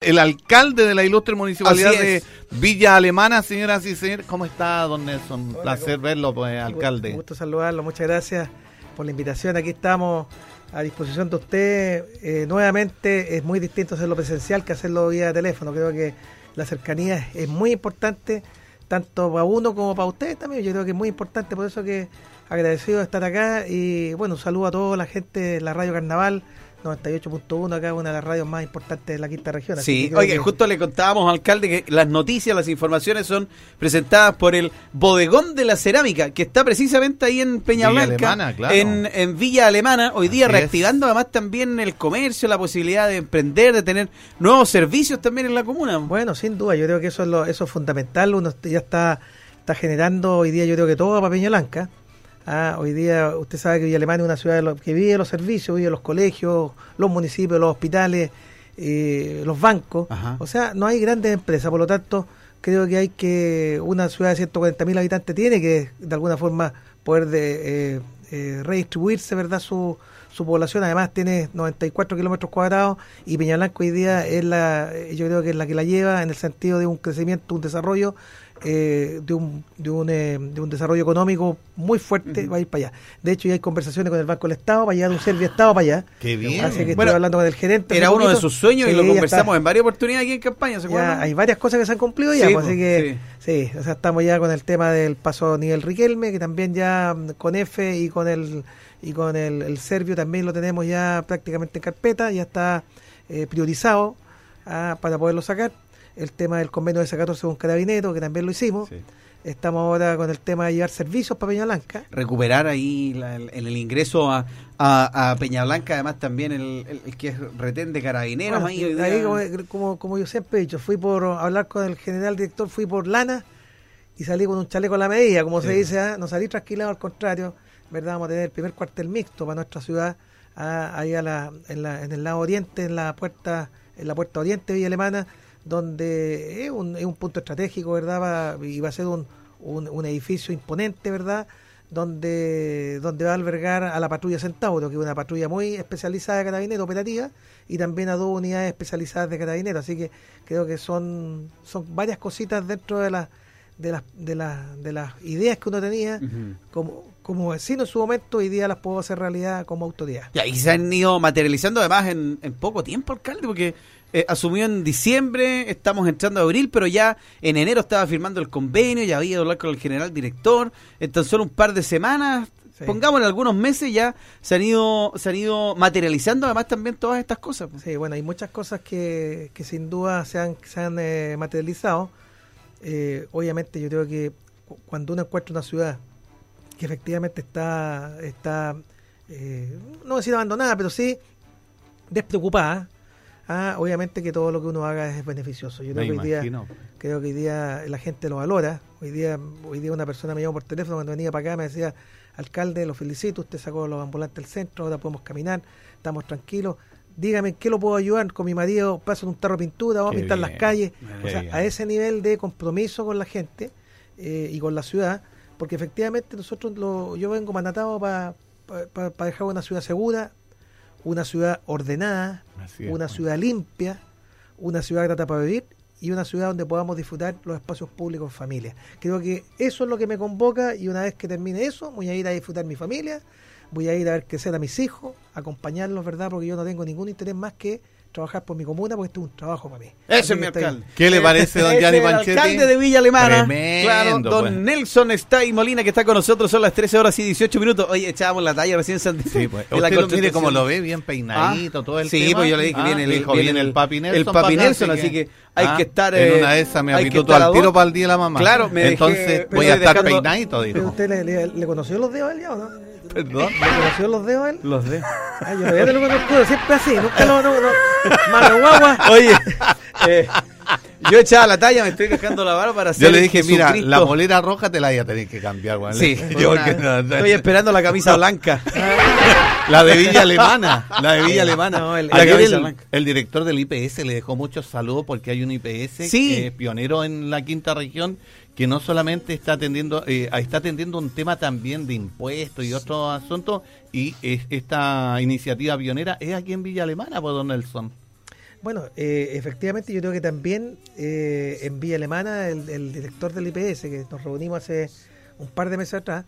el alcalde de la ilustre municipalidad de. Villa Alemana, señoras y señores. ¿Cómo está, don Nelson? Hola, Placer ¿cómo- verlo, pues, Un alcalde. gusto saludarlo, muchas gracias por la invitación. Aquí estamos a disposición de usted. Eh, nuevamente es muy distinto hacerlo presencial que hacerlo vía teléfono. Creo que la cercanía es, es muy importante, tanto para uno como para usted también. Yo creo que es muy importante, por eso que agradecido de estar acá. Y bueno, un saludo a toda la gente de la Radio Carnaval 98.1, acá una de las radios más importantes de la quinta región. Sí, oye, que- justo le contábamos, alcalde, que las noticias, las informaciones son presentadas por el Bodegón de la Cerámica, que está precisamente ahí en Peña Villa Blanca, Alemana, claro. en, en Villa Alemana, hoy día Así es. reactivando además también el comercio, la posibilidad de emprender, de tener nuevos servicios también en la comuna. Bueno, sin duda, yo creo que eso es lo, eso es fundamental. Uno ya está, está generando hoy día, yo creo que todo para Peña Blanca. Ah, hoy día usted sabe que Villa es una ciudad los- que vive los servicios, vive los colegios, los municipios, los hospitales, eh, los bancos. Ajá. O sea, no hay grandes empresas, por lo tanto, creo que hay que, una ciudad de 140 mil habitantes tiene que de alguna forma poder de, eh, eh, redistribuirse, ¿verdad? Su, su población además tiene 94 kilómetros cuadrados y Peñablanca hoy día es la, yo creo que es la que la lleva en el sentido de un crecimiento, un desarrollo, eh, de, un, de, un, eh, de un desarrollo económico muy fuerte, va a ir para allá. De hecho, ya hay conversaciones con el Banco del Estado para llevar un Servio Estado para allá. Qué bien. Así que Bueno, estoy hablando con el gerente. Era uno de sus sueños y lo conversamos está. en varias oportunidades aquí en campaña, ¿se Ya acuerdan? hay varias cosas que se han cumplido ya, Sí, pues, pues, así que sí. o sea, estamos ya con el tema del paso nivel Riquelme, que también ya mm, con F y con el y con el, el Servio también lo tenemos ya prácticamente en carpeta, ya está eh, priorizado ah, para poderlo sacar. El tema del convenio de S14 con Carabinero, que también lo hicimos. Sí. Estamos ahora con el tema de llevar servicios para Peña Blanca. recuperar ahí la- el, el ingreso a, a, a Peña Blanca, además también el, el- el que es retén de carabineros. Bueno, ahí como, como, como yo siempre he dicho, fui por hablar con el general director, fui por lana y salí con un chaleco a la medida, como se dice, ¿ah? no salí trasquilado, al contrario, ¿verdad? Vamos a tener el primer cuartel mixto para nuestra ciudad, ah, ahí a la, en, la, en el lado oriente, en la puerta, en la puerta oriente de Villa Alemana, donde es un, es un punto estratégico, ¿verdad? Va- y va a ser un, un, un edificio imponente, ¿verdad? donde, donde va a albergar a la patrulla Centauro, que es una patrulla muy especializada de carabineros operativa, y también a dos unidades especializadas de carabineros. Así que creo que son, son varias cositas dentro de las de las de las de las ideas que uno tenía como, como vecino en su momento, hoy día las puedo hacer realidad como autoridad. Ya, y se han ido materializando además en, en poco tiempo, alcalde, porque eh, asumió en diciembre, estamos entrando a abril, pero ya en enero estaba firmando el convenio, ya había hablar con el general director, en tan solo un par de semanas, Sí. pongamos en algunos meses, ya se han ido se han ido materializando además también todas estas cosas. Sí, bueno, hay muchas cosas que, que sin duda se han, se han eh, materializado. Eh, obviamente yo creo que cu- cuando uno encuentra una ciudad que efectivamente está, está eh, no decir abandonada, pero sí despreocupada, ah, obviamente que todo lo que uno haga es beneficioso. Yo Me creo que hoy día, creo que hoy día la gente lo valora. Hoy día, hoy día una persona me llamó por teléfono cuando venía para acá, me decía, alcalde, lo felicito, usted sacó los ambulantes del centro, ahora podemos caminar, estamos tranquilos. Dígame, ¿en qué lo puedo ayudar? Con mi marido paso en un tarro de pintura, vamos Qué a pintar bien, las calles. O sea, bien. a ese nivel de compromiso con la gente eh, y con la ciudad, porque efectivamente nosotros, lo, yo vengo mandatado para dejar una ciudad segura, una ciudad ordenada, Así una pues. ciudad limpia, una ciudad grata para vivir y una ciudad donde podamos disfrutar los espacios públicos en familia. Creo que eso es lo que me convoca y una vez que termine eso, voy a ir a disfrutar mi familia, voy a ir a ver crecer a mis hijos, acompañarlos, ¿verdad? Porque yo no tengo ningún interés más que trabajar por mi comuna, porque esto es un trabajo para mí. Ese Así es mi alcalde. ¿Qué le parece, don Gianni Panchetti? alcalde de Villa Alemana. Tremendo, claro, don pues. Nelson está y Molina, que está con nosotros, son las 13 horas y 18 minutos. Oye, echábamos la talla recién San Sí, pues. de la Usted lo mire cómo lo ve, bien peinadito, Ah, todo el sí, tema. pues yo le dije que Ah, viene el, dijo, viene viene el papi Nelson. El papi Nelson, así que hay ah, que estar. En eh, una de esas me hay que apitó al tiro para el día de la mamá. Claro, me Entonces voy a estar dejando- peinadito, ¿Pero dijo. usted le, le- le conoció los dedos a él ya o no? Perdón. ¿Le conoció los dedos a él? Los de. Ah, yo todavía no lo conozco, siempre así, nunca lo, no, no, mano guagua. Oye, eh, yo echaba la talla, me estoy dejando la barba para hacer. Yo le dije, mira, la polera roja te la voy a tener que cambiar, weón. Sí, yo porque no- no- estoy esperando la camisa blanca. La de Villa Alemana, la de Villa Alemana. No, el- Ayer la camisa el, blanca. el director del IPS le dejó muchos saludos porque hay un IPS Sí. que es pionero en la quinta región que no solamente está atendiendo eh, está atendiendo un tema también de impuestos y otros asuntos y es- esta iniciativa pionera es aquí en Villa Alemana, pues don Nelson. Bueno, eh, efectivamente yo creo que también eh, en Villa Alemana el, el director del IPS, que nos reunimos hace un par de meses atrás,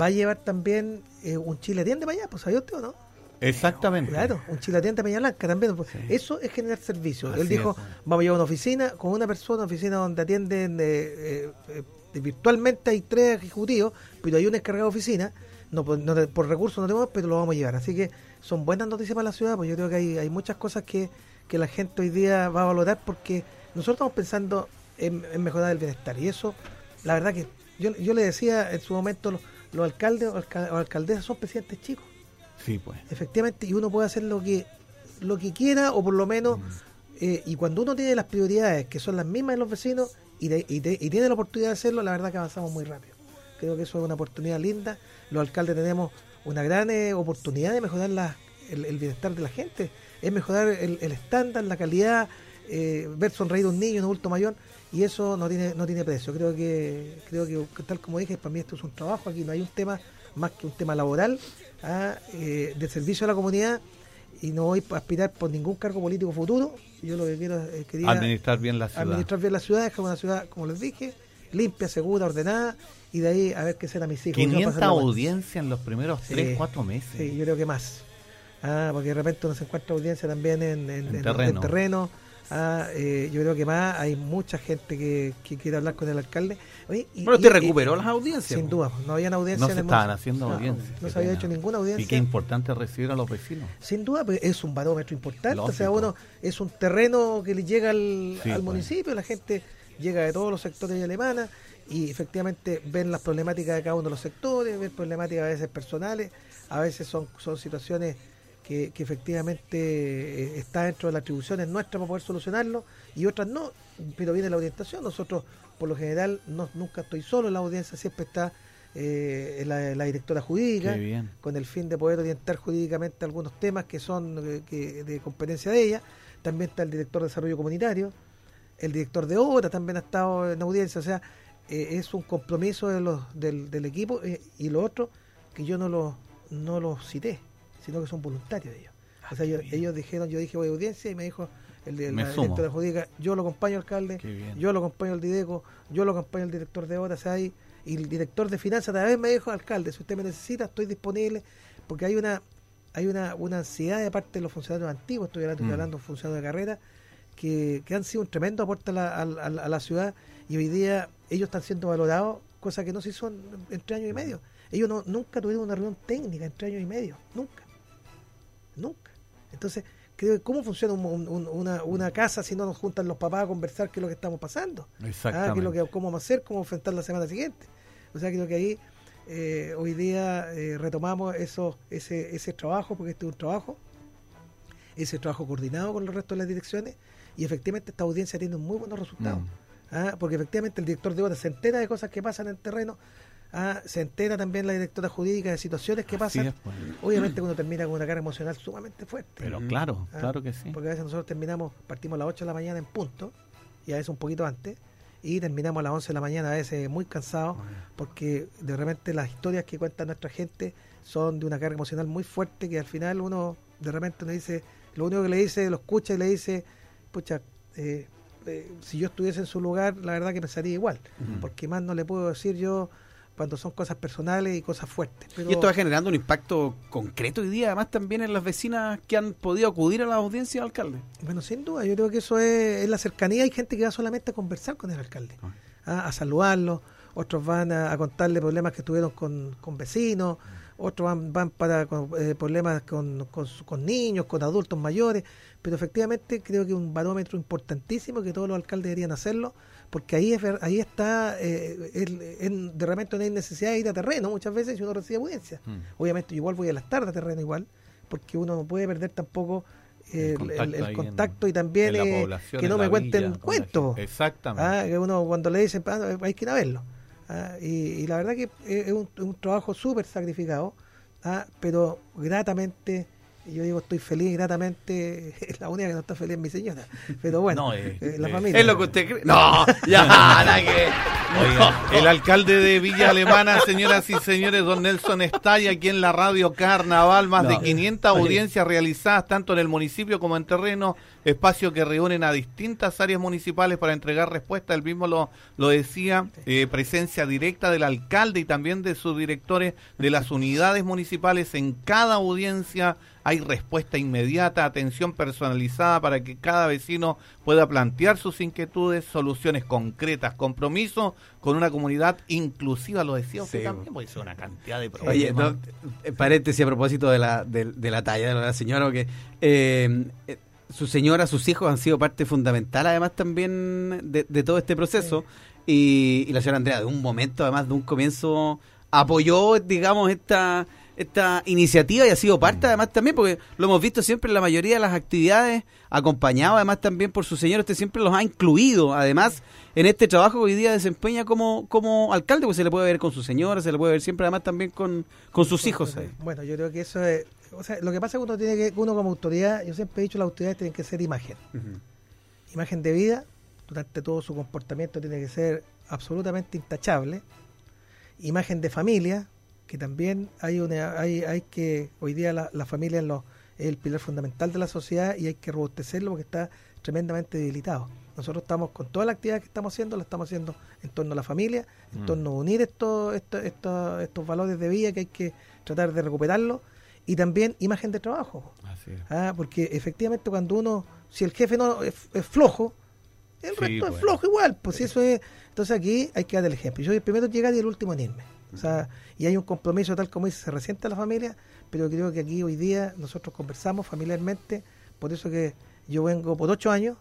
va a llevar también eh, un chile tiende para allá, pues ¿sabía usted o no? Exactamente. Claro, un chile tiende Peña Blanca también. pues, Eso es generar servicio. Así Él dijo, es. vamos a llevar una oficina con una persona, una oficina donde atienden eh, eh, virtualmente hay tres ejecutivos, pero hay un encargado de oficina. No, por- no por recursos no tenemos, pero lo vamos a llevar. Así que son buenas noticias para la ciudad, pues yo creo que hay, hay muchas cosas que, que la gente hoy día va a valorar porque nosotros estamos pensando en, en mejorar el bienestar. Y eso, la verdad que yo, yo le decía en su momento, los, los alcaldes o alca- o alcaldesas son presidentes chicos Sí, pues. efectivamente y uno puede hacer lo que lo que quiera o por lo menos eh, y cuando uno tiene las prioridades que son las mismas de los vecinos y, de- y, de- y tiene la oportunidad de hacerlo la verdad que avanzamos muy rápido. Creo que eso es una oportunidad linda. Los alcaldes tenemos una gran eh, oportunidad de mejorar la- el, el bienestar de la gente es mejorar el, el estándar la calidad eh, ver sonreír a un niño un adulto mayor y eso no tiene no tiene precio creo que creo que, tal como dije para mí esto es un trabajo aquí no hay un tema más que un tema laboral ah, eh, de servicio a la comunidad y no voy a aspirar por ningún cargo político futuro yo lo que quiero es quería Administrar bien la ciudad. administrar bien la ciudad dejar una ciudad como les dije limpia segura ordenada y de ahí a ver qué será mis hijos Yo voy a 500 pasarla bueno. audiencias en los primeros Sí. 3, 4 meses. Sí, yo creo que más. Ah, porque de repente uno se encuentra audiencia también en, en- En en- terreno. en terreno. Ah, eh, yo creo que más hay mucha gente que, que quiere hablar con el alcalde. Oye, y- Bueno, te y- recuperó las audiencias. Sin duda, no habían audiencia No se estaban haciendo No, audiencias. No se había hecho ninguna audiencia. Y qué importante recibir a los vecinos. Sin duda, pues, es un barómetro importante. O sea, uno es un terreno que le llega al, Sí, al pues. municipio, la gente llega de todos los sectores de Alemana y efectivamente ven las problemáticas de cada uno de los sectores, ven problemáticas a veces personales, a veces son, son situaciones que, que efectivamente eh, está dentro de las atribuciones nuestras para poder solucionarlo y otras no, pero viene la orientación. Nosotros, por lo general, no, nunca estoy solo en la audiencia, siempre está eh, la, la directora jurídica con el fin de poder orientar jurídicamente algunos temas que son eh, que- de competencia de ella. También está el director de desarrollo comunitario, el director de obra también ha estado en audiencia, o sea, eh, es un compromiso de los, del, del equipo eh, y lo otro que yo no lo no los cité, sino que son voluntarios ellos. O sea, ellos dijeron, yo dije voy a audiencia y me dijo el de Me la sumo. directora jurídica, yo lo acompaño alcalde, Qué bien. yo lo acompaño al Dideco, yo lo acompaño al director de obras ahí, y el director de finanzas también me dijo, alcalde, si usted me necesita, estoy disponible, porque hay una hay una, una ansiedad de parte de los funcionarios antiguos, estoy hablando, estoy Mm. hablando de funcionarios de carrera, que, que han sido un tremendo aporte a la, a la- a la ciudad, y hoy día ellos están siendo valorados, cosa que no se hizo en- entre años y medio. Ellos no, nunca tuvieron una reunión técnica entre años y medio, nunca. Nunca. Entonces, creo que cómo funciona un- un- un- una, una casa si no nos juntan los papás a conversar qué es lo que estamos pasando. Ah, qué Exactamente. es lo que, cómo vamos a hacer, cómo enfrentar la semana siguiente. O sea, creo que ahí eh, hoy día eh, retomamos eso, ese, ese trabajo, porque este es un trabajo, ese trabajo coordinado con el resto de las direcciones, y efectivamente esta audiencia tiene muy buenos resultados. Mm. Ah, porque efectivamente el director de obras se entera de cosas que pasan en el terreno, ah, se entera también la directora jurídica de situaciones que Así pasan. es, pues. Obviamente uno termina con una carga emocional sumamente fuerte. Pero claro, Ah, claro que sí. Porque a veces nosotros terminamos, partimos a las 8 de la mañana en punto, y a veces un poquito antes, y terminamos a las 11 de la mañana, a veces muy cansados, porque de repente las historias que cuenta nuestra gente son de una carga emocional muy fuerte, que al final uno de repente nos dice, lo único que le dice, lo escucha y le dice, pucha, eh, eh, si yo estuviese en su lugar, la verdad que pensaría igual, porque más no le puedo decir yo cuando son cosas personales y cosas fuertes. Pero, Y esto va generando un impacto concreto hoy día, además también en las vecinas que han podido acudir a la audiencia del alcalde. Bueno, sin duda, yo creo que eso es, es la cercanía. Hay gente que va solamente a conversar con el alcalde, a, a saludarlo. Otros van a, a contarle problemas que tuvieron con, con vecinos. Otros van, van para con, eh, problemas con, con, niños, con adultos mayores. Pero efectivamente creo que un barómetro importantísimo que todos los alcaldes deberían hacerlo, porque ahí es ver- ahí está, eh, el- el- de repente no hay necesidad de ir a terreno muchas veces si uno recibe audiencia. Mm. Obviamente igual voy a las tardes a terreno igual, porque uno no puede perder tampoco eh, el, en- contacto y también eh, que no me cuenten villa, cuentos. Exactamente. Ah, que uno cuando le dicen "Ah, hay que ir a verlo. Ah, y, y la verdad que es un, un trabajo súper sacrificado, ah, pero gratamente, yo digo estoy feliz, gratamente, es la única que no está feliz es mi señora. Pero bueno, No, eh, eh, la eh, familia. Es lo que usted cree. No, ya, nada que. Oiga, el alcalde de Villa Alemana, señoras y señores, don Nelson Estalla, aquí en la radio Carnaval, más No. de 500 audiencias realizadas tanto en el municipio como en terreno, espacio que reúnen a distintas áreas municipales para entregar respuesta, él mismo lo, lo decía, eh, presencia directa del alcalde y también de sus directores de las unidades municipales en cada audiencia. Hay respuesta inmediata, atención personalizada para que cada vecino pueda plantear sus inquietudes, soluciones concretas, compromiso con una comunidad inclusiva, lo decía usted Sí, también, puede ser una cantidad de problemas. Oye, no, eh, paréntesis a propósito de la, de, de la talla de la señora, que eh, eh, su señora, sus hijos han sido parte fundamental además también de, de todo este proceso. Y, y la señora Andrea, de un momento, además de un comienzo, apoyó, digamos, esta esta iniciativa y ha sido parte además también, porque lo hemos visto siempre en la mayoría de las actividades, acompañado además también por su señor, usted siempre los ha incluido, además, en este trabajo que hoy día desempeña como, como alcalde, pues se le puede ver con su señora, se le puede ver siempre además también con, con sus hijos. ahí. Bueno, yo creo que eso es. O sea, lo que pasa es que uno tiene que, uno como autoridad, yo siempre he dicho, las autoridades tienen que ser imagen. Imagen de vida, durante todo su comportamiento tiene que ser absolutamente intachable. Imagen de familia, que también hay una, hay, hay que, hoy día la, la familia es, lo- es el pilar fundamental de la sociedad y hay que robustecerlo porque está tremendamente debilitado. Nosotros estamos con toda la actividad que estamos haciendo, la estamos haciendo en torno a la familia, en Mm. torno a unir estos, estos, estos, estos valores de vida que hay que tratar de recuperarlos y también imagen de trabajo. Así es. Ah, porque efectivamente cuando uno, si el jefe no es, es flojo, el Sí, resto es pues. flojo igual, pues si eso es, entonces aquí hay que dar el ejemplo. Yo soy el primero en llegar y el último en irme. O sea, y hay un compromiso tal como dice, se resiente a la familia, pero creo que aquí hoy día nosotros conversamos familiarmente, por eso que yo vengo por ocho años,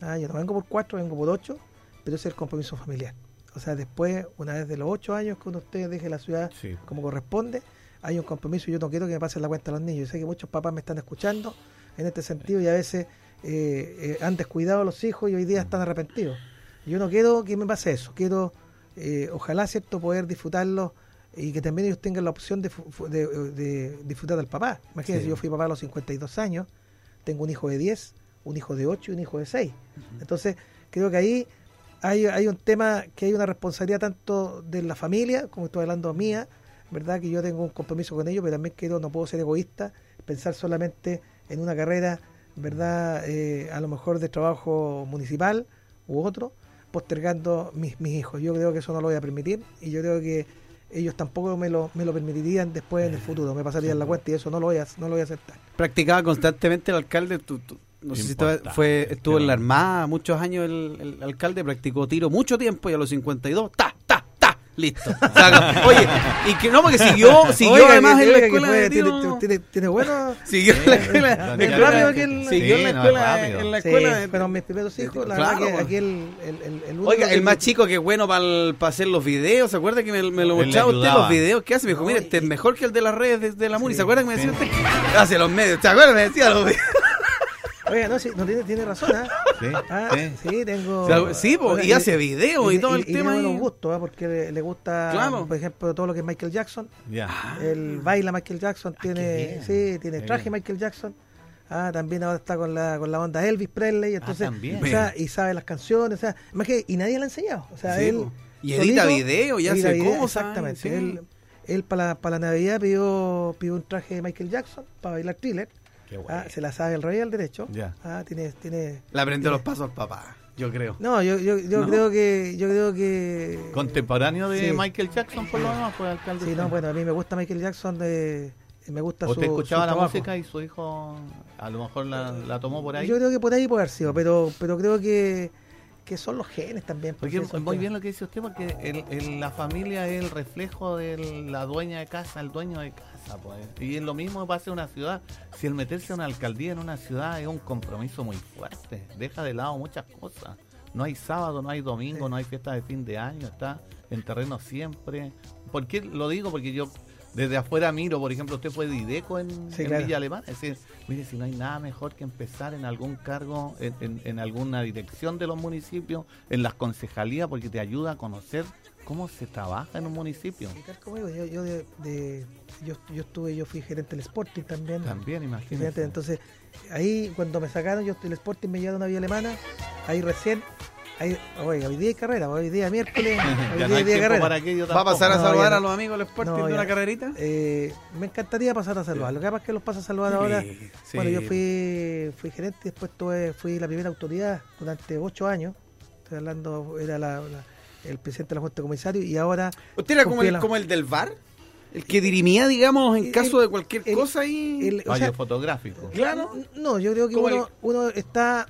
ah, yo no vengo por cuatro, vengo por ocho, pero ese es el compromiso familiar. O sea, después, una vez de los ocho años que uno usted deje la ciudad Sí. como corresponde, hay un compromiso y yo no quiero que me pasen la cuenta a los niños. Yo sé que muchos papás me están escuchando en este sentido y a veces eh, eh, han descuidado a los hijos y hoy día están arrepentidos. Yo no quiero que me pase eso, quiero, eh, ojalá, ¿cierto?, poder disfrutarlo y que también ellos tengan la opción de, de disfrutar del papá. Imagínense, Sí. yo fui papá a los 52 años, tengo un hijo de 10, un hijo de 8 y un hijo de 6. Entonces, creo que ahí hay, hay un tema que hay una responsabilidad tanto de la familia, como estoy hablando mía, ¿verdad? Que yo tengo un compromiso con ellos, pero también quiero, no puedo ser egoísta, pensar solamente en una carrera, ¿verdad? Eh, a lo mejor de trabajo municipal u otro, postergando mis, mis hijos. Yo creo que eso no lo voy a permitir y yo creo que ellos tampoco me lo, me lo permitirían después en el futuro, me pasarían la cuenta y eso no lo voy a, no lo voy a aceptar. Practicaba constantemente el alcalde, tú- tú- no sé si estaba- fue, estuvo en la. Armada muchos años el, el alcalde, practicó tiro mucho tiempo y a los 52, ta, listo. Oye, y que no, porque siguió, siguió Oiga, además que- en la escuela fue- de tiene, tiro. tiene, tiene bueno... Siguió en la escuela, escuela- rápido que el- siguió en la no, escuela, en la Sí, escuela de- fueron mis primeros hijos, la Claro. verdad que aquí el, el, el, el único Oiga, el que- más chico que es bueno para hacer los videos, ¿se acuerda que me, me lo Él mostraba usted los videos que hace? Me dijo, mire, este es mejor que el de las redes de, de la MUNI, Sí, ¿se acuerda que me decía sí. usted? Hace los medios, ¿se acuerda? Me decía los videos. Oiga, no, sí, no tiene, tiene razón, ¿ah? Sí, Ah, sí. sí, tengo... O sea, sí, po, y hace videos y todo el tiene tema buenos gustos, ¿ah? Porque le, le gusta, Claro. por ejemplo, todo lo que es Michael Jackson. Ya. Él baila Michael Jackson, tiene, bien. sí, tiene traje bien. Michael Jackson. Ah, también ahora está con la, con la onda Elvis Presley, entonces, también. o sea, y sabe las canciones, o sea, más que, y nadie le ha enseñado, o sea, Sí, él po. Y edita solito video y hace video, cosas. Exactamente, sí. él, él para la, para la Navidad pidió, pidió un traje de Michael Jackson para bailar thriller, ah, bueno. se la sabe el rey al derecho, Ya. ah, tiene, tiene, Le aprendió los pasos al papá, yo creo. no, yo, yo, yo ¿No? creo que, yo creo que Contemporáneo de Sí. Michael Jackson, por lo menos, fue alcalde. Sí, no, bueno, a mí me gusta Michael Jackson, de, me gusta su ¿Usted escuchaba su la trabajo. música y su hijo a lo mejor la, la tomó por ahí? Yo creo que por ahí puede haber sido, pero, pero creo que, que son los genes también. pues, Porque muy bien lo que dice usted, porque el, el- la familia es el reflejo de la dueña de casa, el dueño de casa. Pues. Y es lo mismo pasa en una ciudad. Si el meterse a una alcaldía en una ciudad es un compromiso muy fuerte, deja de lado muchas cosas. No hay sábado, no hay domingo, no hay fiesta de fin de año, está en terreno siempre. ¿Por qué lo digo? Porque yo desde afuera miro, por ejemplo, usted fue de IDECO en, Sí, en claro. Villa Alemana. Es decir, mire, si no hay nada mejor que empezar en algún cargo, en, en- en alguna dirección de los municipios, en las concejalías, porque te ayuda a conocer cómo se trabaja en un municipio. Y tal como digo, yo, yo, de, de- yo, yo estuve, yo fui gerente del Sporting también. También, imagínate. entonces, ahí cuando me sacaron, yo del Sporting me llevaron a Villa Alemana, ahí recién Hay, oiga, hoy día hay carrera, hoy día miércoles, hoy día no hay día carrera. para aquello ¿Va a pasar a No, saludar a los amigos del Sporting No, de una carrerita? Eh, me encantaría pasar a saludar. Lo que pasa es que los pasa a saludar Sí, ahora. sí. Bueno, yo fui, fui gerente, después tuve, fui la primera autoridad durante ocho años. Estoy hablando, era la- la- el presidente de la Junta de Comisarios y ahora. ¿Usted era como el, la- como el del VAR? El que dirimía, digamos, en El- caso de cualquier el- cosa ahí. el- o sea, fotográfico. claro. no, yo creo que uno, el- uno está.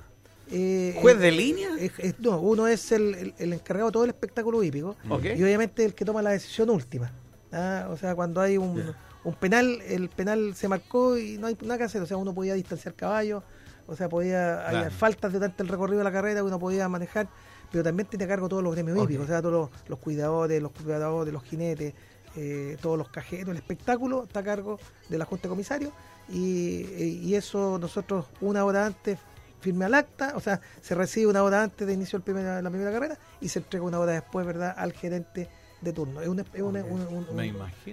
eh, ¿Juez de línea? es- es- no, uno es el, el- el encargado de todo el espectáculo hípico Ok. y obviamente el que toma la decisión última. ¿ah? O sea, cuando hay un, un penal, el penal se marcó y no hay nada que hacer. O sea, uno podía distanciar caballos, o sea, podía Claro. hay faltas durante el recorrido de la carrera que uno podía manejar, pero también tiene a cargo todos los gremios Ok. hípicos, o sea, todos los, los cuidadores, los cuidadores, los jinetes, eh, todos los cajeros, el espectáculo está a cargo de la Junta de Comisarios y, y eso nosotros una hora antes firme al acta, o sea, se recibe una hora antes de inicio primera- la primera carrera y se entrega una hora después, ¿verdad?, al gerente de turno. Es un, es un-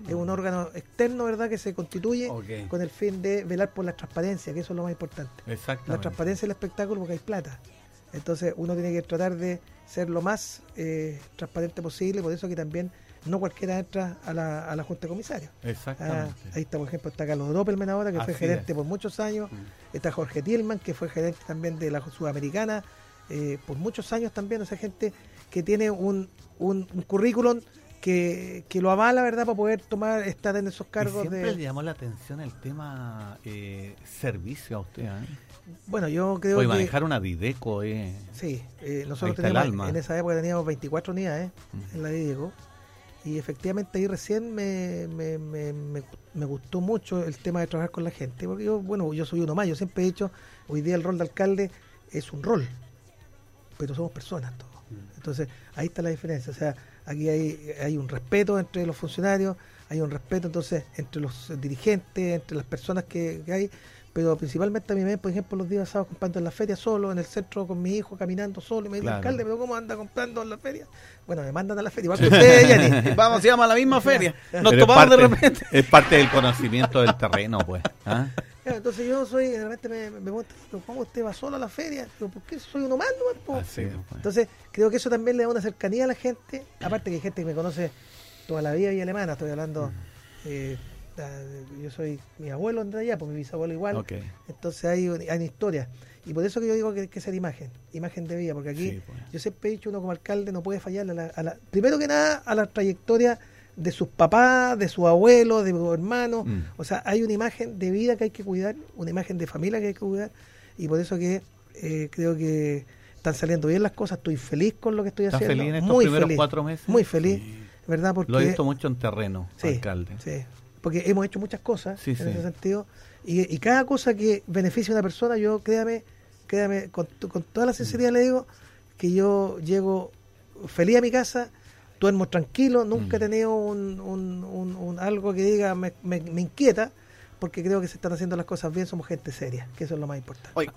es un órgano externo, ¿verdad?, que se constituye con el fin de velar por la transparencia, que eso es lo más importante. La transparencia del espectáculo porque hay plata. Entonces uno tiene que tratar de ser lo más eh, transparente posible, por eso que también no cualquiera entra a la, a la Junta de Comisarios. Ah, Exactamente. ahí está, por ejemplo, está Carlos Doppelman ahora, que fue gerente es. por muchos años. Mm. Está Jorge Tillman, que fue gerente también de la Sudamericana eh, por muchos años también. O sea, gente que tiene un, un, un currículum que, que lo avala, ¿verdad?, para poder tomar, estar en esos Y cargos siempre de... le llamó la atención el tema eh, servicio a usted. ¿eh? Bueno, yo creo Hoy que... manejar una Dideco eh, Sí, eh, nosotros teníamos, alma. en esa época teníamos 24 unidades Mm. en la Diego y efectivamente ahí recién me, me, me, me- me gustó mucho el tema de trabajar con la gente, porque yo, bueno, yo soy uno más, yo siempre he dicho, hoy día el rol de alcalde es un rol, pero somos personas todos. Entonces, ahí está la diferencia, o sea, aquí hay, hay un respeto entre los funcionarios, hay un respeto entonces entre los dirigentes, entre las personas que, que hay, pero principalmente a mí me ven, por ejemplo, los días sábados comprando en la feria solo, en el centro con mi hijo, caminando solo, y me dice, Claro. alcalde, pero ¿cómo anda comprando en la feria? Bueno, me mandan a la feria, igual que ustedes, Yanni. Vamos, se llama la misma feria. Nos Pero topamos de repente. Es parte del conocimiento del terreno, pues. ¿ah? Entonces yo soy, de repente me, me preguntan, "¿Pero ¿cómo usted va solo a la feria? Digo, ¿por qué soy uno más? nomás, po?". Así es, pues. Entonces, creo que eso también le da una cercanía a la gente. Aparte que hay gente que me conoce toda la vida y alemana, estoy hablando. eh, da- yo soy mi abuelo en allá, pues mi bisabuelo igual. Entonces hay, hay una historia. Y por eso que yo digo que hay que ser imagen, imagen de vida, porque aquí Sí, pues. yo siempre he dicho, uno como alcalde no puede fallar a la, a la- primero que nada a la trayectoria de sus papás, de sus abuelos, de sus hermanos. Mm. O sea, hay una imagen de vida que hay que cuidar, una imagen de familia que hay que cuidar. Y por eso que eh, creo que están saliendo bien las cosas. Estoy feliz con lo que estoy ¿Estás haciendo. feliz en estos muy primeros feliz, cuatro meses? Muy feliz, ¿verdad? Porque Lo he visto mucho en terreno, Sí, alcalde. sí, porque hemos hecho muchas cosas Sí, en sí. ese sentido y, y cada cosa que beneficie a una persona, yo créame, créame, con, con toda la sinceridad le digo que yo llego feliz a mi casa, duermo tranquilo, nunca he Mm. tenido un, un- un- un algo que diga me, me- me inquieta, porque creo que se están haciendo las cosas bien, somos gente seria, que eso es lo más importante. Oye,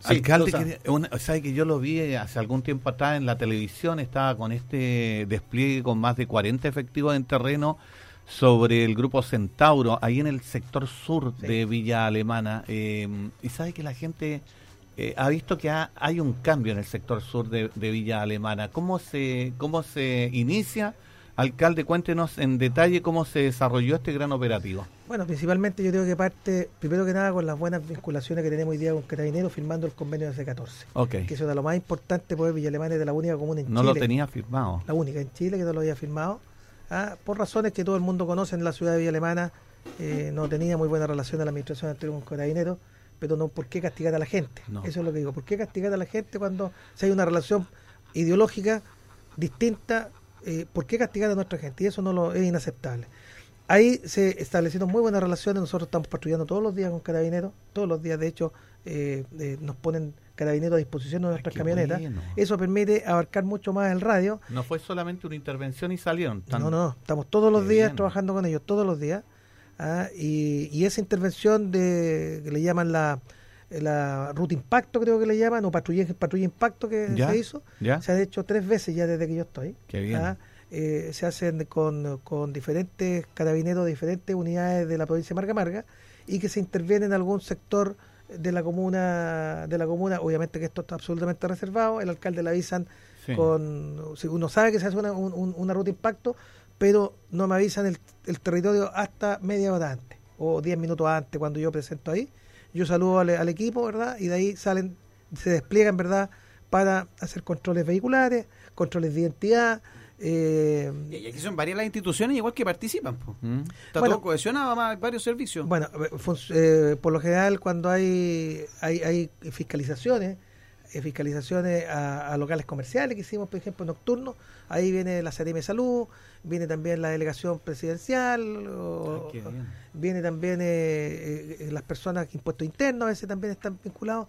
sí, Alcalde, o sea, quería- una- sabe que yo lo vi hace algún tiempo atrás en la televisión, estaba con este despliegue con más de 40 efectivos en terreno sobre el grupo Centauro, ahí en el sector sur Sí. de Villa Alemana. eh, y sabe que la gente eh, ha visto que ha- hay un cambio en el sector sur de, de Villa Alemana. ¿Cómo se, ¿Cómo se inicia? Alcalde, cuéntenos en detalle cómo se desarrolló este gran operativo. Bueno, principalmente yo creo que parte, primero que nada, con las buenas vinculaciones que tenemos hoy día con Carabineros firmando el convenio de C14. Ok. Que eso era lo más importante, porque Villa Alemana es de la única comuna en No Chile. lo tenía firmado. la única en Chile que no lo había firmado, ah, por razones que todo el mundo conoce en la ciudad de Villa Alemana, eh, no tenía muy buena relación a la administración anterior con Carabineros, pero no por qué castigar a la gente. No. Eso es lo que digo, ¿por qué castigar a la gente cuando si hay una relación ideológica distinta? eh, ¿Por qué castigar a nuestra gente? Y eso no lo es inaceptable. Ahí se establecieron muy buenas relaciones, nosotros estamos patrullando todos los días con carabineros, todos los días de hecho eh, eh, nos ponen carabineros a disposición de nuestras camionetas. bueno. Eso permite abarcar mucho más el radio No fue solamente una intervención y salieron. Tan- no, no, estamos todos los Qué días bien. trabajando con ellos, todos los días. ah, y, y esa intervención de que le llaman la, la ruta impacto, creo que le llaman, o patrulla, patrulla impacto que ¿Ya? se hizo, ¿Ya? se ha hecho tres veces ya desde que yo estoy. Qué bien. ah, eh, se hacen con, con diferentes carabineros de diferentes unidades de la provincia de Marga Marga y que se interviene en algún sector de la comuna, de la comuna, obviamente que esto está absolutamente reservado, el alcalde le avisan Sí. con, si uno sabe que se hace una, un- un- una ruta impacto, pero no me avisan el, el territorio hasta media hora antes o diez minutos antes cuando yo presento ahí. Yo saludo al, al equipo, ¿verdad? Y de ahí salen, se despliegan, ¿verdad? Para hacer controles vehiculares, controles de identidad. Eh, Y aquí son varias las instituciones igual que participan. po. Mm. Está Bueno. todo cohesionado, más varios servicios. Bueno, eh, eh, por lo general cuando hay hay, hay fiscalizaciones, eh, fiscalizaciones a, a locales comerciales que hicimos, por ejemplo, nocturnos, ahí viene la de Salud, viene también la delegación presidencial, o- Ah, viene también eh, eh, las personas que impuestos internos, a veces también están vinculados,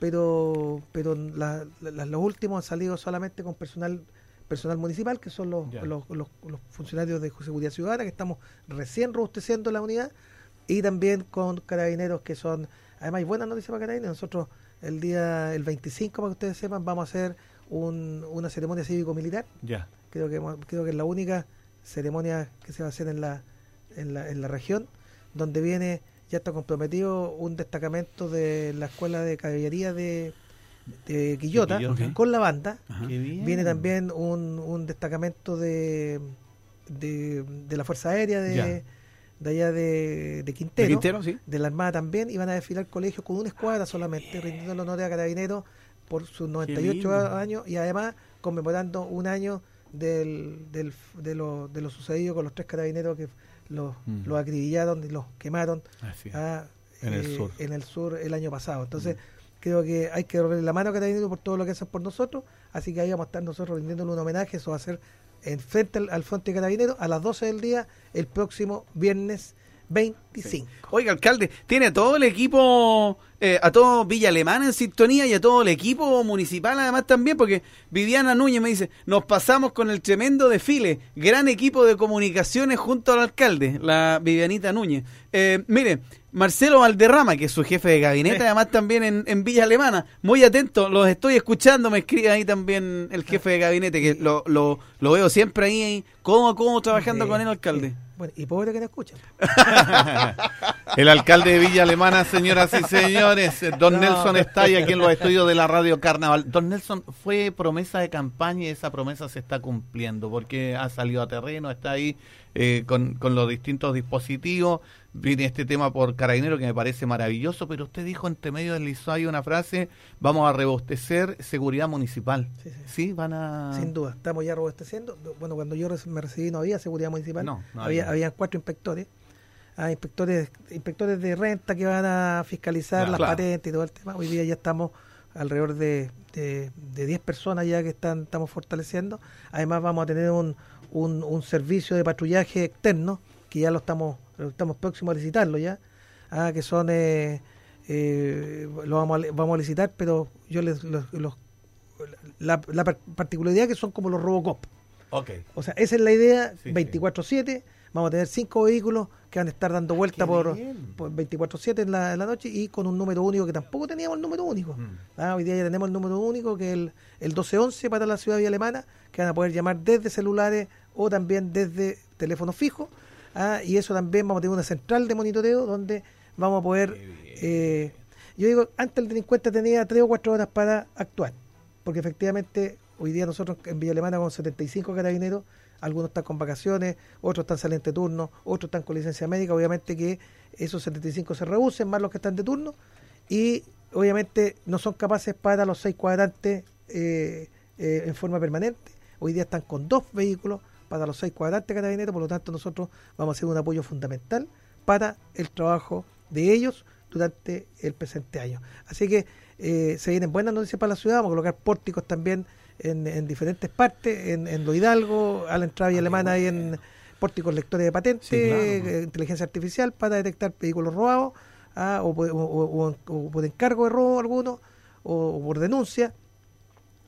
pero pero la- la- los últimos han salido solamente con personal personal municipal, que son los, los, los- los funcionarios de seguridad ciudadana, que estamos recién robusteciendo la unidad, y también con carabineros que son, además hay buenas noticias para carabineros, nosotros el día, el 25, para que ustedes sepan, vamos a hacer un- una ceremonia cívico-militar, Ya. creo que creo que es la única ceremonia que se va a hacer en la en la, en la región donde viene ya está comprometido un destacamento de la escuela de caballería de, de Quillota, De Quillota. con la banda viene también un, un destacamento de, de, de la fuerza aérea de, Ya. de allá de, de ¿De Quintero, sí. de la Armada también, y van a desfilar colegio con una escuadra solamente, rindiendo el honor a Carabineros por sus 98 lindo. años y además conmemorando un año del, del, de, lo, de lo sucedido con los tres carabineros que los, Mm. los acribillaron y los quemaron En el eh, sur. en el sur el año pasado. Entonces, creo que hay que darle la mano a Carabineros por todo lo que hacen por nosotros, así que ahí vamos a estar nosotros rindiéndole un homenaje, eso va a ser en frente al, Frente de Carabineros a las 12 del día el próximo viernes 25. Oiga, alcalde, tiene a todo el equipo, eh, a todo Villa Alemana en sintonía y a todo el equipo municipal además también, porque Viviana Núñez me dice, nos pasamos con el tremendo desfile, gran equipo de comunicaciones junto al alcalde, la Vivianita Núñez. Eh, mire, Marcelo Valderrama, que es su jefe de gabinete, además también en, en Villa Alemana, muy atento, los estoy escuchando, me escribe ahí también el jefe de gabinete, que lo, lo, lo veo siempre ahí, ahí codo a codo trabajando Sí, con el alcalde. Bueno, y pobre que no escuchan. El alcalde de Villa Alemana, señoras y señores, eh, don No. Nelson está ahí aquí en los estudios de la Radio Carnaval. Don Nelson, fue promesa de campaña y esa promesa se está cumpliendo porque ha salido a terreno, está ahí eh, con, con los distintos dispositivos. Viene este tema por Carabinero que me parece maravilloso, pero usted dijo entre medio del hay una frase, vamos a rebastecer seguridad municipal. Sí, sí. ¿Sí? Van a... Sin duda, estamos ya robusteciendo. Bueno, cuando yo me recibí no había seguridad municipal, No, no había, había. cuatro inspectores, ah, inspectores inspectores de renta que van a fiscalizar las Claro. patentes y todo el tema. Hoy día ya estamos alrededor de, de, de 10 personas ya que están estamos fortaleciendo. Además vamos a tener un, un, un servicio de patrullaje externo que ya lo estamos estamos próximos a licitarlo ya, ah, que son eh, eh, lo vamos a, vamos a licitar, pero yo les los, los- la, la par- particularidad que son como los Robocop. Ok. O sea, esa es la idea, Sí, sí. 24-7. Vamos a tener cinco vehículos que van a estar dando vuelta Qué por, por 24-7 en la, en la noche y con un número único que tampoco teníamos el número único. Mm. Ah, hoy día ya tenemos el número único que es el, el 1211 para la ciudad de Villa Alemana, que van a poder llamar desde celulares o también desde teléfono fijo. Ah, y eso también vamos a tener una central de monitoreo donde vamos a poder... eh, yo digo, antes el delincuente tenía tres o cuatro horas para actuar, porque efectivamente hoy día nosotros en Villa Alemana con 75 carabineros, algunos están con vacaciones, otros están saliendo de turno, otros están con licencia médica, obviamente que esos 75 se reducen más los que están de turno y obviamente no son capaces para los seis cuadrantes eh, eh, en forma permanente. Hoy día están con dos vehículos para los seis cuadrantes carabineros, por lo tanto nosotros vamos a hacer un apoyo fundamental para el trabajo de ellos durante el presente año. Así que eh, se vienen buenas noticias para la ciudad, vamos a colocar pórticos también en, en diferentes partes, en, en Lo Hidalgo, a la entrada Villa Alemana hay en pórticos lectores de patente, Sí, claro. eh, inteligencia artificial para detectar vehículos robados, ah, o, o- o- o- por encargo de robo alguno, o, por denuncia.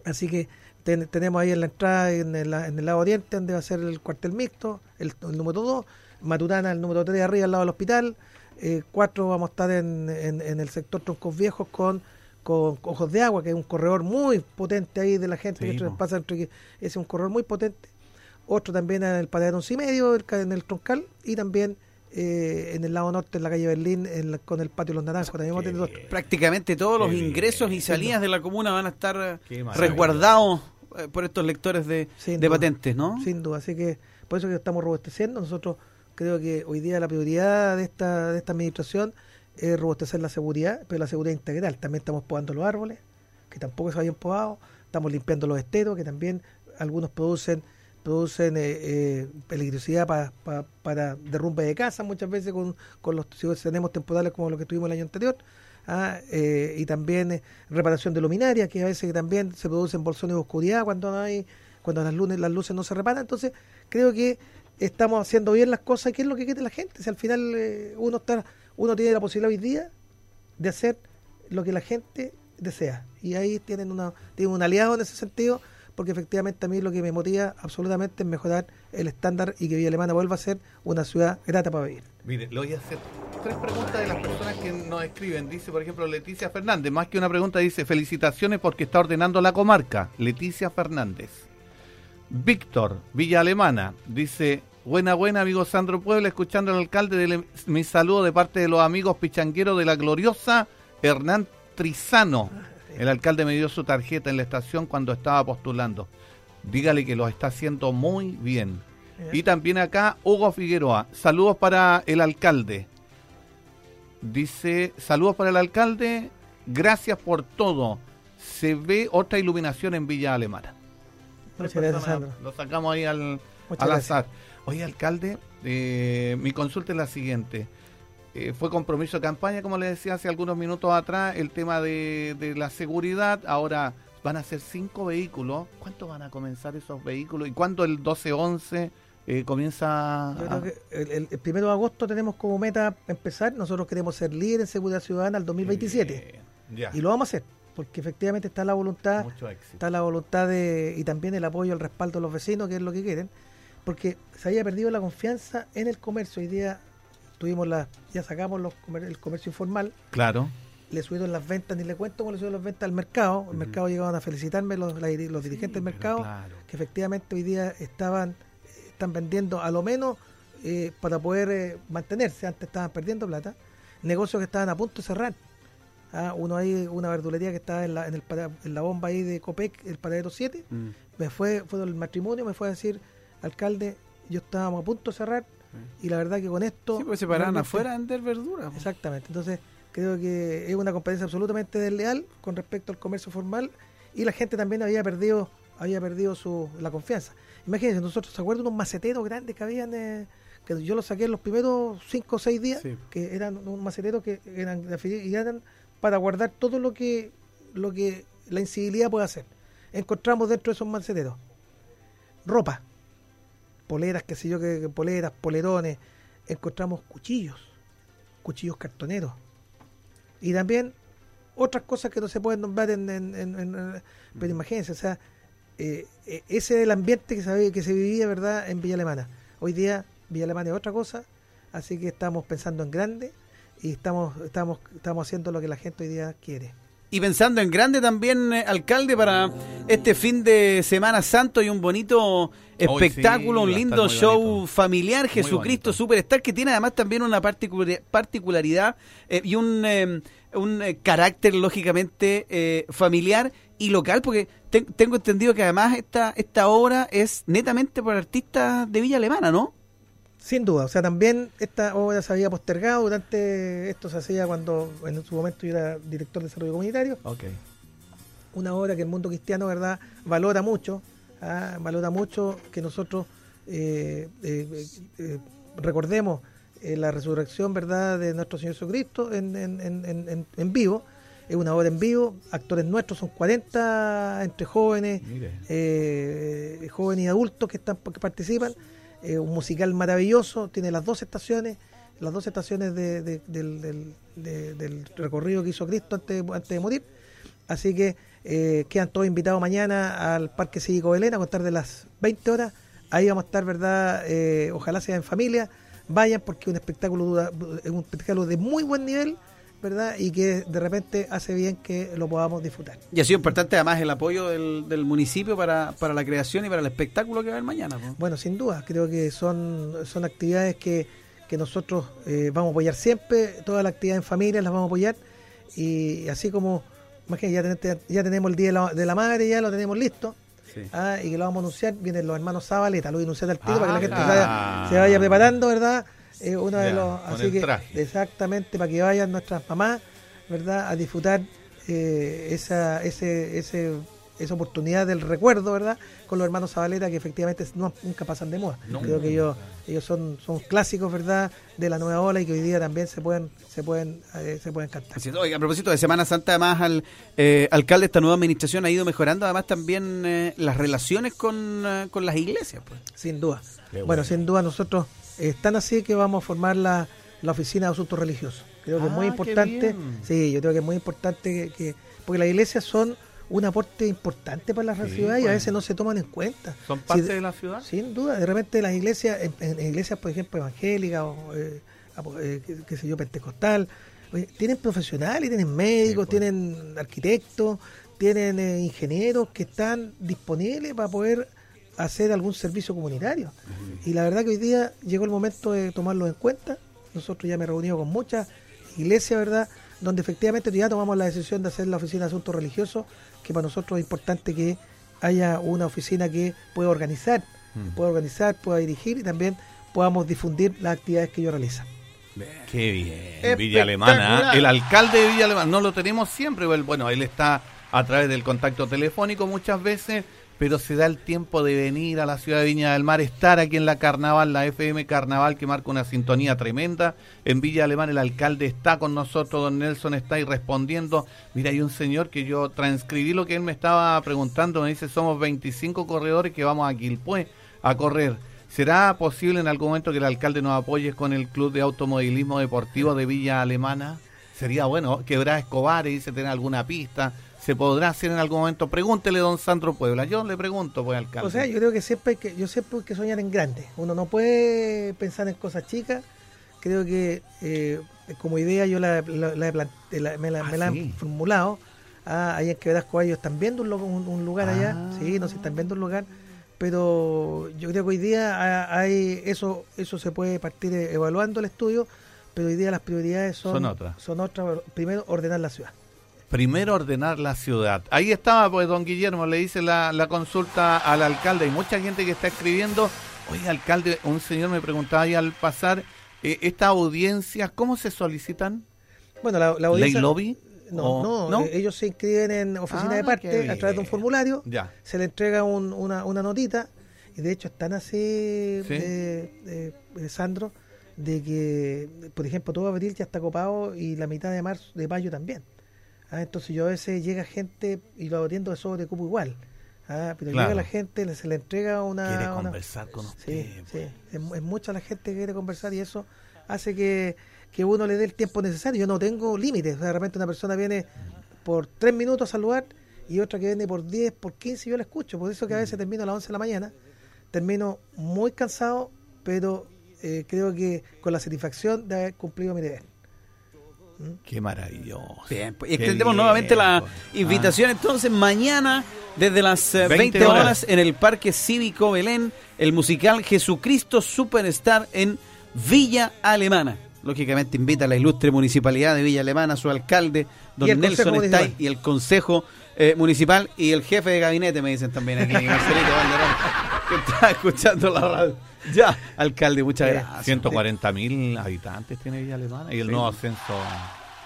Así que ten- tenemos ahí en la entrada, en el, en el lado oriente, donde va a ser el cuartel mixto, el, el número 2, Maturana, el número 3 arriba al lado del hospital, eh, 4 vamos a estar en, en, en el sector Troncos Viejos con, con Ojos de Agua, que es un corredor muy potente ahí de la gente Sí, que po. pasa entre, ese es un corredor muy potente. Otro también en el once y medio, en el troncal, y también eh, en el lado norte, en la calle Berlín, en la- con el patio de los Naranjos. También vamos a tener otro. Prácticamente todos los ingresos y salidas de la comuna van a estar eh, resguardados eh, por estos lectores de, Sin de duda. patentes, ¿no? Sin duda, así que por eso que estamos robusteciendo. Nosotros creo que hoy día la prioridad de esta, de esta administración es robustecer la seguridad, pero la seguridad integral. También estamos podando los árboles, que tampoco se hayan podado. Estamos limpiando los esteros, que también algunos producen producen eh, eh, peligrosidad pa- pa- para derrumbe de casa muchas veces con, con los si tenemos temporales como los que tuvimos el año anterior ah, eh, y también eh, reparación de luminaria que a veces también se producen bolsones de oscuridad cuando no hay cuando las luces las luces no se reparan entonces creo que estamos haciendo bien las cosas que es lo que quiere la gente si al final eh, uno está uno tiene la posibilidad hoy día de hacer lo que la gente desea y ahí tienen una tienen un aliado en ese sentido porque efectivamente a mí lo que me motiva absolutamente es mejorar el estándar y que Villa Alemana vuelva a ser una ciudad grata para vivir. Mire, le voy a hacer tres preguntas de las personas que nos escriben. Dice, por ejemplo, Leticia Fernández. Más que una pregunta, dice, felicitaciones porque está ordenando la comarca. Leticia Fernández. Víctor, Villa Alemana, dice, buena, buena, amigo Sandro Puebla, escuchando al alcalde, de mi saludo de parte de los amigos pichangueros de la gloriosa Hernán Trizano. El alcalde me dio su tarjeta en la estación cuando estaba postulando. Dígale que lo está haciendo muy bien. Y también acá Hugo Figueroa. Saludos para el alcalde. Dice, saludos para el alcalde. Gracias por todo. Se ve otra iluminación en Villa Alemana. Muchas gracias, Sandro. Lo sacamos ahí al, Muchas al gracias. Oye, alcalde, eh, mi consulta es la siguiente. Eh, fue compromiso de campaña, como le decía hace algunos minutos atrás, el tema de, de la seguridad. Ahora van a ser cinco vehículos. ¿Cuánto van a comenzar esos vehículos? ¿Y cuándo el 12-11 eh, comienza? Yo a- creo que el, primero de agosto tenemos como meta empezar. Nosotros queremos ser líder en seguridad ciudadana al 2027 Bien, Ya. y lo vamos a hacer porque efectivamente está la voluntad, está la voluntad de y también el apoyo, el respaldo de los vecinos, que es lo que quieren, porque se había perdido la confianza en el comercio. Hoy día tuvimos la, ya sacamos los, comer- el comercio informal, Claro. le subieron las ventas, ni le cuento cómo le subieron las ventas al mercado. El mercado llegaban a felicitarme los, la- los dirigentes del mercado. Claro. que efectivamente hoy día estaban están vendiendo a lo menos eh, para poder eh, mantenerse. Antes estaban perdiendo plata. Negocios que estaban a punto de cerrar. Ah, uno ahí, una verdulería que estaba en la, en, el, en la bomba ahí de Copec, el paradero 7. Mm. Me fue, fue del matrimonio, me fue a decir, alcalde, yo estábamos a punto de cerrar y la verdad que con esto... Sí, porque se paraban afuera a vender verduras. po. Exactamente. Entonces, creo que es una competencia absolutamente desleal con respecto al comercio formal y la gente también había perdido había perdido su la confianza. Imagínense, nosotros, ¿se acuerdan unos maceteros grandes que habían, eh, que yo los saqué en los primeros cinco o seis días, Sí. que eran unos maceteros que eran, y eran para guardar todo lo que, lo que la incivilidad puede hacer. Encontramos dentro de esos maceteros ropa, poleras, qué sé yo, que, poleras, polerones, encontramos cuchillos, cuchillos cartoneros. Y también otras cosas que no se pueden nombrar en... en- en- en- pero imagínense, o sea, eh, eh, ese es el ambiente que se, que se vivía, ¿verdad?, en Villa Alemana. Hoy día Villa Alemana es otra cosa, así que estamos pensando en grande y estamos, estamos, estamos haciendo lo que la gente hoy día quiere. Y pensando en grande también, eh, alcalde, para este fin de Semana Santo y un bonito espectáculo, sí, un lindo show bonito. familiar, Jesucristo. Superstar, que tiene además también una particula- particularidad eh, y un, eh, un carácter lógicamente eh, familiar y local, porque ten- tengo entendido que además esta, esta obra es netamente por artistas de Villa Alemana, ¿no? Sin duda, o sea, también esta obra se había postergado durante, esto se hacía cuando en su momento yo era director de desarrollo comunitario, Ok. una obra que el mundo cristiano, ¿verdad?, valora mucho, ah, valora mucho que nosotros eh, eh, eh, recordemos la resurrección, ¿verdad?, de nuestro Señor Jesucristo en, en, vivo. Es una obra en vivo, actores nuestros son 40 entre jóvenes, jóvenes y adultos que están que participan. Un musical maravilloso, tiene las dos estaciones, las dos estaciones de- de- del, del- de- recorrido que hizo Cristo antes, antes de morir. Así que eh, quedan todos invitados mañana al Parque Cívico Belén a contar de las 20 horas. Ahí vamos a estar, ¿verdad? Eh, ojalá sea en familia. Vayan porque es un espectáculo, es un espectáculo de muy buen nivel, ¿verdad? Y que de repente hace bien que lo podamos disfrutar. Y ha sido importante además el apoyo del, del municipio para, para la creación y para el espectáculo que va a haber mañana. Bueno, sin duda, creo que son, son actividades que, que nosotros eh, vamos a apoyar siempre, toda la actividad en familia las vamos a apoyar y así como, imagínate, ya, ya tenemos el Día de la, de la Madre, ya lo tenemos listo. Ah, y que lo vamos a anunciar, vienen los hermanos Zabaleta, lo voy a anunciar al tiro para que la gente se vaya, se vaya preparando, ¿verdad? Eh, uno de Ya, los, con así el que traje. exactamente para que vayan nuestras mamás, ¿verdad? A disfrutar eh, esa, ese, ese, esa oportunidad del recuerdo, ¿verdad? Con los hermanos Zabaleta que efectivamente no, nunca pasan de moda. No. Creo que ellos, ellos son, son clásicos, ¿verdad? De la nueva ola y que hoy día también se pueden, se pueden, eh, se pueden cantar. Así es. Oiga, a propósito de Semana Santa, además, al eh, alcalde de esta nueva administración ha ido mejorando además también eh, las relaciones con, eh, con las iglesias. Pues. Sin duda. Bueno. bueno. sin duda nosotros es tan así que vamos a formar la, la oficina de asuntos religiosos. Creo que es muy Ah, importante. Sí, yo creo que es muy importante que, que- porque las iglesias son un aporte importante para la Sí, ciudad y a bueno. veces no se toman en cuenta. ¿Son parte de- de la ciudad? Sin duda, de repente las iglesias, en, en iglesias por ejemplo evangélicas o eh, eh, qué, qué sé yo, pentecostal, oye, tienen profesionales, tienen médicos, Sí, pues. tienen arquitectos, tienen eh, ingenieros que están disponibles para poder hacer algún servicio comunitario. Y la verdad que hoy día llegó el momento de tomarlo en cuenta. Nosotros ya me he reunido con muchas iglesias, ¿verdad? Donde efectivamente ya tomamos la decisión de hacer la oficina de asuntos religiosos, que para nosotros es importante que haya una oficina que pueda organizar, Mm. pueda organizar, pueda dirigir y también podamos difundir las actividades que ellos realizan. Qué bien. Villa Alemana. ¿eh? El alcalde de Villa Alemana, no lo tenemos siempre, bueno, él está a través del contacto telefónico muchas veces, pero se da el tiempo de venir a la ciudad de Viña del Mar, estar aquí en la Carnaval, la FM Carnaval, que marca una sintonía tremenda. En Villa Alemana el alcalde está con nosotros, don Nelson está ahí respondiendo. Mira, hay un señor que yo transcribí lo que él me estaba preguntando, me dice, somos 25 corredores que vamos a Quilpué a correr. ¿Será posible en algún momento que el alcalde nos apoye con el Club de Automovilismo Deportivo de Villa Alemana? Sería bueno, quebrar Escobar y dice tener alguna pista. ¿Se podrá hacer en algún momento? Pregúntele, don Sandro Puebla. Yo le pregunto, pues, alcalde. O sea, yo creo que siempre hay que, yo siempre hay que soñar en grande. Uno no puede pensar en cosas chicas. Creo que eh, como idea yo la, la- la he plan- la- me la, Ah, me la sí. han formulado. Ah, ahí en Quebrasco ellos están viendo un, lo- un- un lugar allá. Ah. Sí, no sé, están viendo un lugar. Pero yo creo que hoy día hay eso eso se puede partir eh, evaluando el estudio, pero hoy día las prioridades son, Son otras. Son otras. Primero, ordenar la ciudad. Primero ordenar la ciudad. Ahí estaba, pues, don Guillermo, le hice la, la consulta al alcalde. Hay mucha gente que está escribiendo. Oye, alcalde, un señor me preguntaba ahí al pasar, eh, ¿estas audiencias cómo se solicitan? Bueno, la, la ¿Ley audiencia... lobby? No, ¿O- no, eh, ellos se inscriben en oficina Ah, de parte a través de un formulario, Ya. se le entrega un- una, una notita y de hecho están así, Sí. eh, eh, eh, Sandro, de que, por ejemplo, todo abril ya está copado y la mitad de marzo, de mayo también. Ah, entonces yo a veces llega gente y lo atiendo de sobre cupo igual. Ah, pero Claro. llega la gente, le- se le entrega una... Quiere una- conversar con usted. Sí, pues. sí. Es, mu- es mucha la gente que quiere conversar y eso hace que, que uno le dé el tiempo necesario. Yo no tengo límites. De repente una persona viene por tres minutos a saludar y otra que viene por 10, por 15 y yo la escucho. Por eso que a veces termino a las 11 de la mañana. Termino muy cansado, pero eh, creo que con la satisfacción de haber cumplido mi deber. Qué maravilloso. Bien, pues, extendemos bien, nuevamente la pues. invitación entonces mañana desde las eh, 20 20, horas. horas. en el Parque Cívico Belén, el musical Jesucristo Superstar en Villa Alemana. Lógicamente invita a la ilustre municipalidad de Villa Alemana, su alcalde, don Nelson Estay, y el consejo eh, municipal y el jefe de gabinete, me dicen también aquí, Marcelito Valderón, que está escuchando la radio. Ya, alcalde, muchas Bien. gracias. 140 mil habitantes tiene Villa Alemana y el Sí. nuevo censo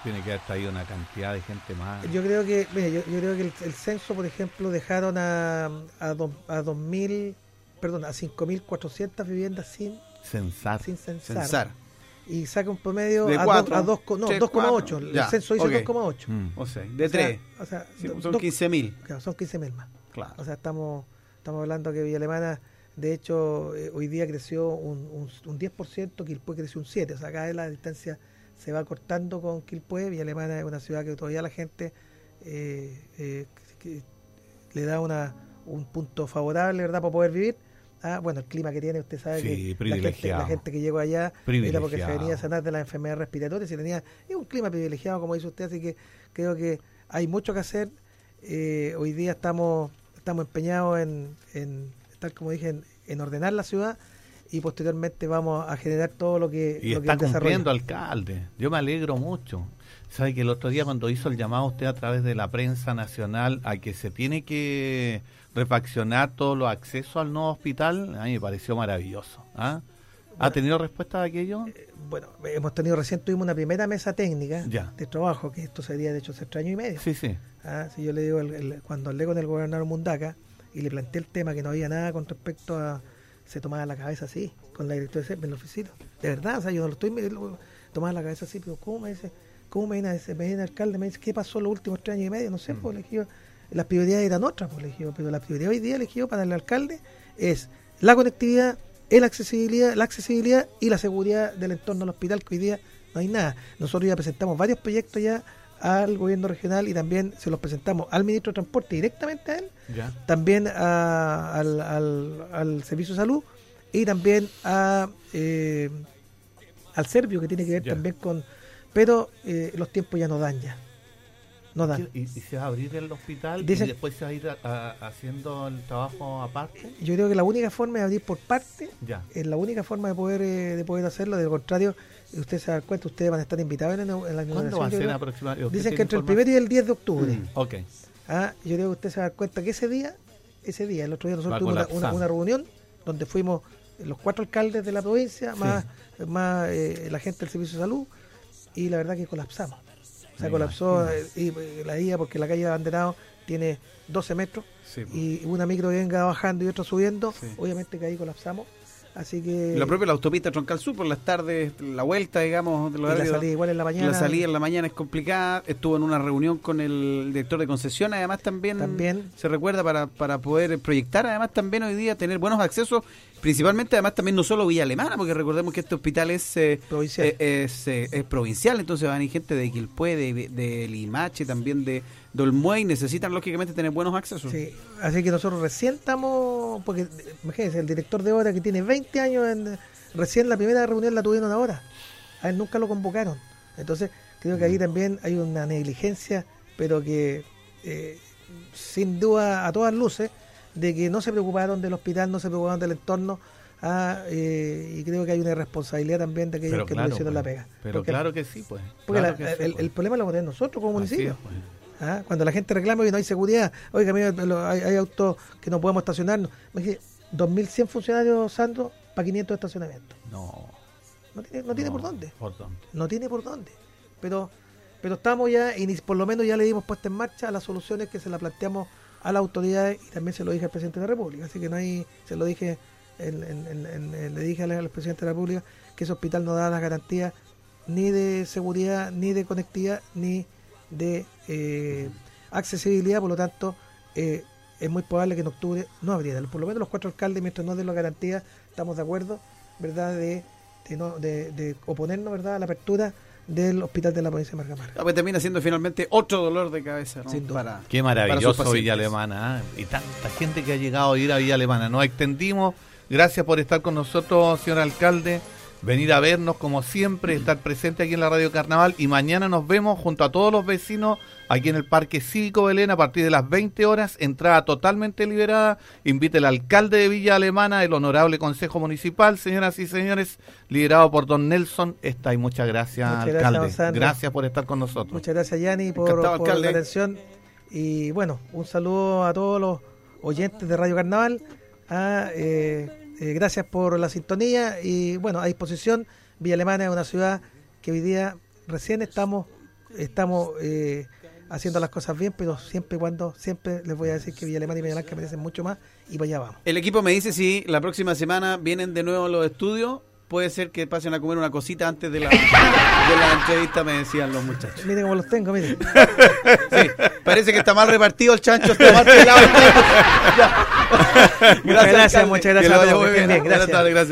tiene que haber traído una cantidad de gente más. Yo creo que, mira, yo, yo creo que el, el censo, por ejemplo, dejaron a, a, dos- a 2.000, perdón, a 5.400 viviendas sin, Censar. sin censar. Censar. Y saca un promedio De a, cuatro, dos- a dos co- no, tres, 2,8. cuatro. El censo dice ok. 2,8. Mm. O sea, de O sea, tres. O sea, Sí, do- son dos- 15 mil. claro, son 15.000 más. Claro. O sea, estamos, estamos hablando que Villa Alemana, de hecho, eh, hoy día creció un, un, un 10%, Quilpué creció un 7%. O sea, cada vez la distancia se va cortando con Quilpué. Villa Alemana es una ciudad que todavía la gente eh, eh, que- le da una, un punto favorable, ¿verdad?, para poder vivir. Ah, bueno, el clima que tiene, usted sabe Sí, que la gente, privilegiado. la gente que llegó allá era porque se venía a sanar de las enfermedades respiratorias y tenía es un clima privilegiado, como dice usted, así que creo que hay mucho que hacer. Eh, hoy día estamos estamos empeñados en, en tal como dije, en, en ordenar la ciudad y posteriormente vamos a generar todo lo que, y lo está que cumpliendo, alcalde. Yo me alegro mucho. Sabe que el otro día cuando hizo el llamado usted a través de la prensa nacional a que se tiene que refaccionar todos los accesos al nuevo hospital, a mí me pareció maravilloso. ¿ah? ¿Ha tenido respuesta de aquello? Eh, bueno, hemos tenido recién tuvimos una primera mesa técnica Ya. de trabajo, que esto sería de hecho hace años y medio. Sí, sí. Ah, si yo le digo, el- el- cuando hablé con el gobernador Mundaca y le planteé el tema que no había nada con respecto a. Se tomaba la cabeza así, con la directora de en la oficina. De verdad, o sea, yo no lo estoy. lo- Tomaba la cabeza así, pero ¿cómo me dice? ¿Cómo me viene, me viene el alcalde? Me dice, ¿qué pasó los últimos tres años y medio? No sé, pues le dije yo, las prioridades eran otras, pues le dije pero la prioridad hoy día, le dije para el alcalde es la conectividad, la accesibilidad, la accesibilidad y la seguridad del entorno del hospital, que hoy día no hay nada. Nosotros ya presentamos varios proyectos ya al gobierno regional y también se los presentamos al ministro de Transporte directamente a él, Ya. también a- al, al- al Servicio de Salud y también a eh, al Servio, que tiene que ver Ya. también con... Pero eh, los tiempos ya no dan ya. No dan. ¿Y, y se va a abrir el hospital Dicen- y después se va a ir a- a- haciendo el trabajo aparte? Yo creo que la única forma de abrir por parte Ya. es la única forma de poder eh, de poder hacerlo. De lo contrario, usted se da cuenta, ustedes van a estar invitados en, la- en la ¿Cuándo Dicen que entre el primero y el 10 de octubre. Mm. Ok. Ah, yo creo que usted se va a dar cuenta que ese día, ese día, el otro día nosotros tuvimos una, una- colapsar. una reunión donde fuimos los cuatro alcaldes de la provincia, Sí. más, más eh, la gente del Servicio de Salud, y la verdad que colapsamos. O sea, Me colapsó eh, y, eh, la IA porque la calle de Abanderado tiene 12 metros Sí, pues. y una micro venga bajando y otra subiendo, Sí. obviamente que ahí colapsamos. Así que... La propia la autopista Troncal Sur por las tardes, la vuelta, digamos, de y los la salida igual en la mañana. La salida en la mañana es complicada. Estuvo en una reunión con el director de concesión, además también, También. se recuerda para, para poder proyectar, además también hoy día tener buenos accesos, principalmente además también no solo Villa Alemana, porque recordemos que este hospital es, eh, Provincial. eh, es, eh, es provincial, entonces van a ir gente de Quilpué, de, de Limache, también de Dolmuey, necesitan lógicamente tener buenos accesos. Sí, así que nosotros recién estamos, porque imagínense, el director de obra que tiene 20 años, en, recién la primera reunión la tuvieron ahora, a él nunca lo convocaron. Entonces creo que ahí también hay una negligencia, pero que eh, sin duda a todas luces, de que no se preocuparon del hospital, no se preocuparon del entorno, ah, eh, y creo que hay una responsabilidad también de aquellos Pero que claro, no hicieron pues. la pega. Pero Porque- claro que sí, pues. Porque Claro la- sí, el, pues. el problema lo tenemos nosotros como municipio. es, pues. ¿Ah? Cuando la gente reclama que no hay seguridad, oiga, mira, hay, hay autos que no podemos estacionarnos. Me dije, 2.100 funcionarios, Sandro, para 500 estacionamientos. No. No tiene, no tiene por dónde. ¿Por dónde? No tiene por dónde. Pero pero estamos ya, y por lo menos ya le dimos puesta en marcha a las soluciones que se las planteamos a las autoridades y también se lo dije al presidente de la República. Así que no hay, se lo dije, en- le dije al, presidente de la República que ese hospital no da las garantías ni de seguridad, ni de conectividad, ni de eh, accesibilidad, por lo tanto, eh, es muy probable que en octubre no abriera. Por lo menos los cuatro alcaldes, mientras no den las garantías, estamos de acuerdo, ¿verdad?, de, de, no- de- de oponernos, ¿verdad?, a la apertura del hospital de la provincia de Margamara. Ah, pues termina siendo finalmente otro dolor de cabeza, ¿no? Sin duda. Para, Qué maravilloso. Villa Alemana. ¿ah? Y tanta gente que ha llegado a ir a Villa Alemana. Nos extendimos. Gracias por estar con nosotros, señor alcalde. Venir a vernos como siempre, estar presente aquí en la Radio Carnaval. Y mañana nos vemos junto a todos los vecinos aquí en el Parque Cívico Belén a partir de las 20 horas. Entrada totalmente liberada. Invite el alcalde de Villa Alemana, el honorable Consejo Municipal, señoras y señores, liderado por don Nelson. Está y muchas gracias, Muchas gracias, alcalde. gracias por estar con nosotros. Muchas gracias, Yanni, por, por la atención. Y bueno, un saludo a todos los oyentes de Radio Carnaval. Ah, eh, eh, gracias por la sintonía y bueno, a disposición. Villa Alemana es una ciudad que hoy día recién estamos estamos eh, haciendo las cosas bien, pero siempre y cuando, siempre les voy a decir que Villa Alemana y Villa Blanca merecen mucho más y para allá vamos. El equipo me dice si la próxima semana vienen de nuevo los estudios. Puede ser que pasen a comer una cosita antes de la, de la entrevista, me decían los muchachos. Miren cómo los tengo, miren. Sí, parece que está mal repartido el chancho, está mal pelado. Muchas gracias, muchas Que gracias le a vaya todos, muy que estén bien. bien, gracias. Buenas tardes, gracias.